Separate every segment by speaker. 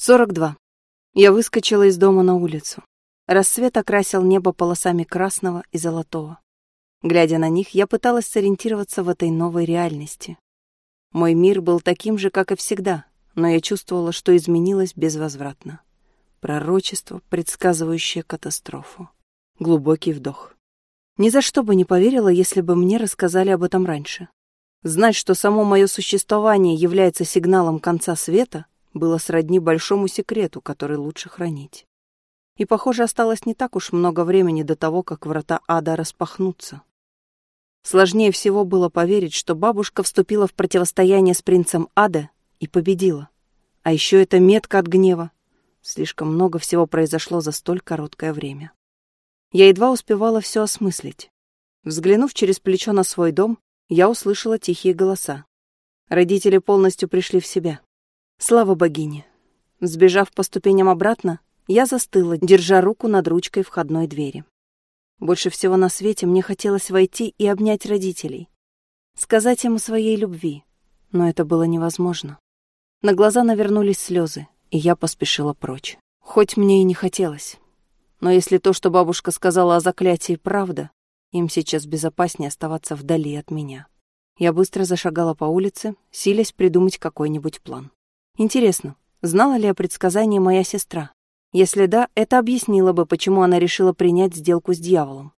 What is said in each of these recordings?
Speaker 1: 42. Я выскочила из дома на улицу. Рассвет окрасил небо полосами красного и золотого. Глядя на них, я пыталась сориентироваться в этой новой реальности. Мой мир был таким же, как и всегда, но я чувствовала, что изменилось безвозвратно. Пророчество, предсказывающее катастрофу. Глубокий вдох. Ни за что бы не поверила, если бы мне рассказали об этом раньше. Знать, что само мое существование является сигналом конца света, было сродни большому секрету, который лучше хранить. И, похоже, осталось не так уж много времени до того, как врата ада распахнутся. Сложнее всего было поверить, что бабушка вступила в противостояние с принцем ада и победила. А еще это метка от гнева. Слишком много всего произошло за столь короткое время. Я едва успевала все осмыслить. Взглянув через плечо на свой дом, я услышала тихие голоса. Родители полностью пришли в себя. Слава богине. Сбежав по ступеням обратно, я застыла, держа руку над ручкой входной двери. Больше всего на свете мне хотелось войти и обнять родителей, сказать им о своей любви, но это было невозможно. На глаза навернулись слезы, и я поспешила прочь. Хоть мне и не хотелось. Но если то, что бабушка сказала о заклятии, правда, им сейчас безопаснее оставаться вдали от меня. Я быстро зашагала по улице, силясь придумать какой-нибудь план. Интересно, знала ли о предсказании моя сестра? Если да, это объяснило бы, почему она решила принять сделку с дьяволом.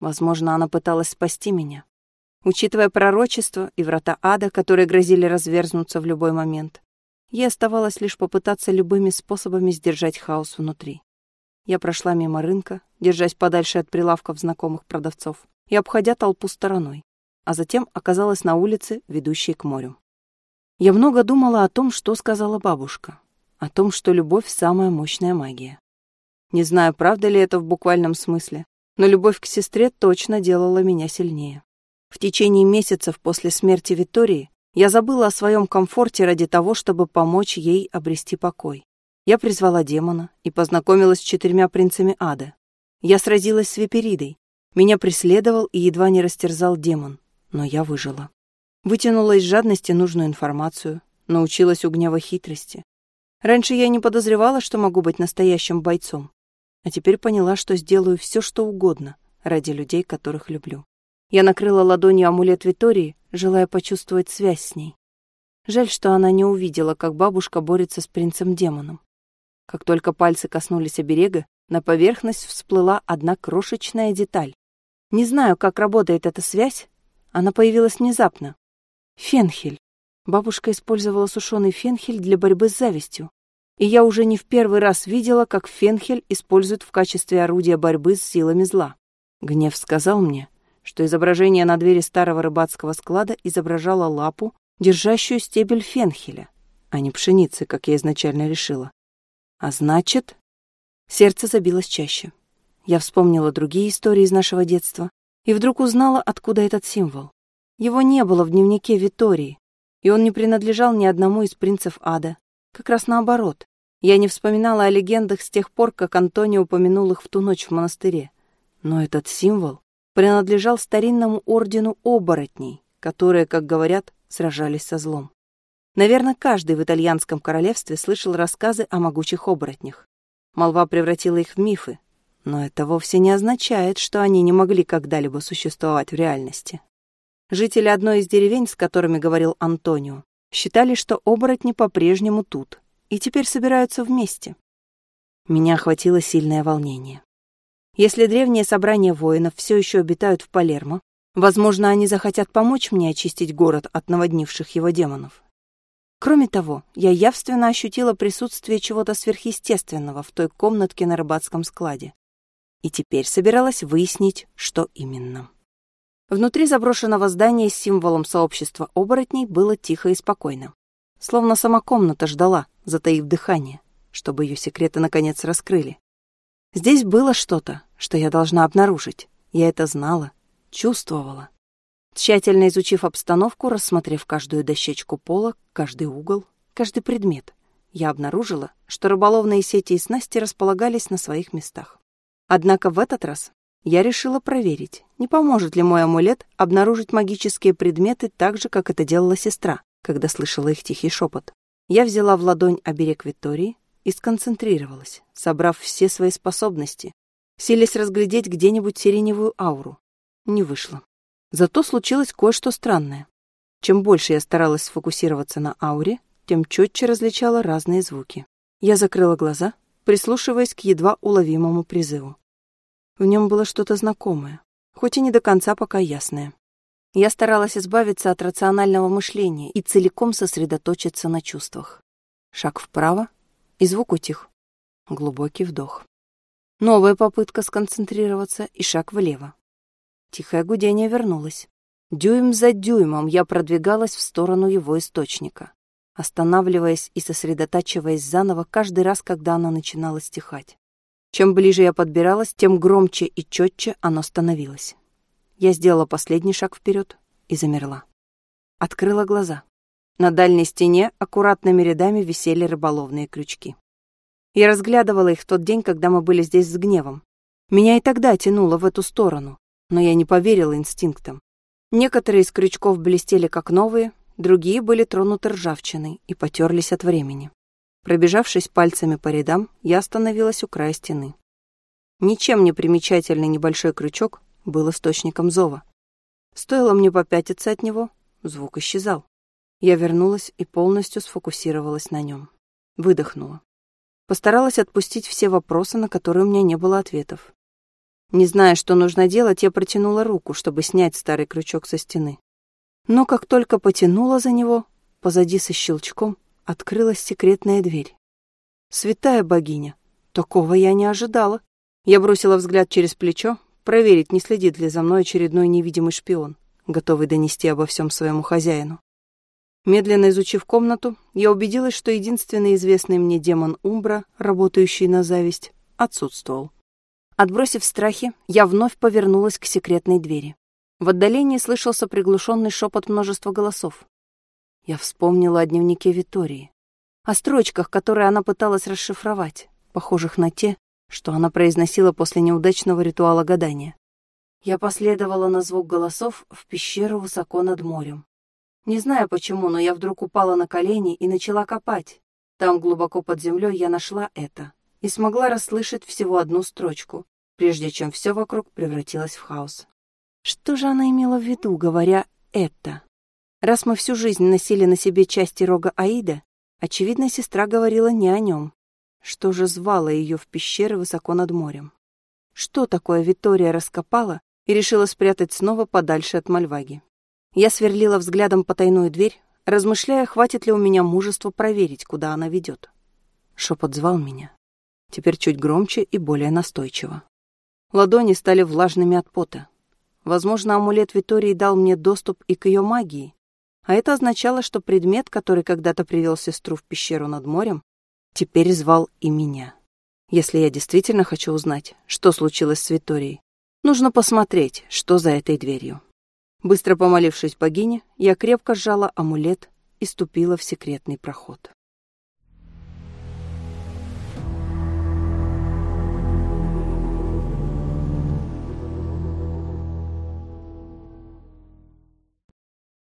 Speaker 1: Возможно, она пыталась спасти меня. Учитывая пророчество и врата ада, которые грозили разверзнуться в любой момент, ей оставалось лишь попытаться любыми способами сдержать хаос внутри. Я прошла мимо рынка, держась подальше от прилавков знакомых продавцов, и обходя толпу стороной, а затем оказалась на улице, ведущей к морю. Я много думала о том, что сказала бабушка. О том, что любовь — самая мощная магия. Не знаю, правда ли это в буквальном смысле, но любовь к сестре точно делала меня сильнее. В течение месяцев после смерти Виктории я забыла о своем комфорте ради того, чтобы помочь ей обрести покой. Я призвала демона и познакомилась с четырьмя принцами ада. Я сразилась с Виперидой. Меня преследовал и едва не растерзал демон, но я выжила. Вытянула из жадности нужную информацию, научилась у гнева хитрости. Раньше я не подозревала, что могу быть настоящим бойцом, а теперь поняла, что сделаю все, что угодно ради людей, которых люблю. Я накрыла ладонью амулет Витории, желая почувствовать связь с ней. Жаль, что она не увидела, как бабушка борется с принцем-демоном. Как только пальцы коснулись оберега, на поверхность всплыла одна крошечная деталь. Не знаю, как работает эта связь, она появилась внезапно, Фенхель. Бабушка использовала сушеный фенхель для борьбы с завистью. И я уже не в первый раз видела, как фенхель используют в качестве орудия борьбы с силами зла. Гнев сказал мне, что изображение на двери старого рыбацкого склада изображало лапу, держащую стебель фенхеля, а не пшеницы, как я изначально решила. А значит... Сердце забилось чаще. Я вспомнила другие истории из нашего детства и вдруг узнала, откуда этот символ. Его не было в дневнике Витории, и он не принадлежал ни одному из принцев ада. Как раз наоборот. Я не вспоминала о легендах с тех пор, как Антонио упомянул их в ту ночь в монастыре. Но этот символ принадлежал старинному ордену оборотней, которые, как говорят, сражались со злом. Наверное, каждый в итальянском королевстве слышал рассказы о могучих оборотнях. Молва превратила их в мифы, но это вовсе не означает, что они не могли когда-либо существовать в реальности. Жители одной из деревень, с которыми говорил Антонио, считали, что оборотни по-прежнему тут и теперь собираются вместе. Меня охватило сильное волнение. Если древние собрания воинов все еще обитают в Палермо, возможно, они захотят помочь мне очистить город от наводнивших его демонов. Кроме того, я явственно ощутила присутствие чего-то сверхъестественного в той комнатке на рыбацком складе. И теперь собиралась выяснить, что именно. Внутри заброшенного здания с символом сообщества оборотней было тихо и спокойно. Словно сама комната ждала, затаив дыхание, чтобы ее секреты наконец раскрыли. Здесь было что-то, что я должна обнаружить. Я это знала, чувствовала. Тщательно изучив обстановку, рассмотрев каждую дощечку пола, каждый угол, каждый предмет, я обнаружила, что рыболовные сети и снасти располагались на своих местах. Однако в этот раз я решила проверить, не поможет ли мой амулет обнаружить магические предметы так же, как это делала сестра, когда слышала их тихий шепот. Я взяла в ладонь оберег Виктории, и сконцентрировалась, собрав все свои способности, силясь разглядеть где-нибудь сиреневую ауру. Не вышло. Зато случилось кое-что странное. Чем больше я старалась сфокусироваться на ауре, тем четче различала разные звуки. Я закрыла глаза, прислушиваясь к едва уловимому призыву. В нем было что-то знакомое, хоть и не до конца пока ясное. Я старалась избавиться от рационального мышления и целиком сосредоточиться на чувствах. Шаг вправо, и звук утих. Глубокий вдох. Новая попытка сконцентрироваться и шаг влево. Тихое гудение вернулось. Дюйм за дюймом я продвигалась в сторону его источника, останавливаясь и сосредотачиваясь заново каждый раз, когда оно начинало стихать. Чем ближе я подбиралась, тем громче и четче оно становилось. Я сделала последний шаг вперед и замерла. Открыла глаза. На дальней стене аккуратными рядами висели рыболовные крючки. Я разглядывала их в тот день, когда мы были здесь с гневом. Меня и тогда тянуло в эту сторону, но я не поверила инстинктам. Некоторые из крючков блестели как новые, другие были тронуты ржавчиной и потерлись от времени. Пробежавшись пальцами по рядам, я остановилась у края стены. Ничем не примечательный небольшой крючок был источником зова. Стоило мне попятиться от него, звук исчезал. Я вернулась и полностью сфокусировалась на нем. Выдохнула. Постаралась отпустить все вопросы, на которые у меня не было ответов. Не зная, что нужно делать, я протянула руку, чтобы снять старый крючок со стены. Но как только потянула за него, позади со щелчком открылась секретная дверь. Святая богиня, такого я не ожидала. Я бросила взгляд через плечо, проверить, не следит ли за мной очередной невидимый шпион, готовый донести обо всем своему хозяину. Медленно изучив комнату, я убедилась, что единственный известный мне демон Умбра, работающий на зависть, отсутствовал. Отбросив страхи, я вновь повернулась к секретной двери. В отдалении слышался приглушенный шепот множества голосов. Я вспомнила о дневнике Витории, о строчках, которые она пыталась расшифровать, похожих на те, что она произносила после неудачного ритуала гадания. Я последовала на звук голосов в пещеру высоко над морем. Не знаю почему, но я вдруг упала на колени и начала копать. Там, глубоко под землей, я нашла это и смогла расслышать всего одну строчку, прежде чем все вокруг превратилось в хаос. Что же она имела в виду, говоря «это»? Раз мы всю жизнь носили на себе части рога Аида, очевидно, сестра говорила не о нем. Что же звало ее в пещеры высоко над морем? Что такое Витория раскопала и решила спрятать снова подальше от Мальваги? Я сверлила взглядом потайную дверь, размышляя, хватит ли у меня мужества проверить, куда она ведет. Шепот звал меня. Теперь чуть громче и более настойчиво. Ладони стали влажными от пота. Возможно, амулет Витории дал мне доступ и к ее магии, а это означало, что предмет, который когда-то привел сестру в пещеру над морем, теперь звал и меня. Если я действительно хочу узнать, что случилось с Виторией, нужно посмотреть, что за этой дверью. Быстро помолившись богине, я крепко сжала амулет и ступила в секретный проход.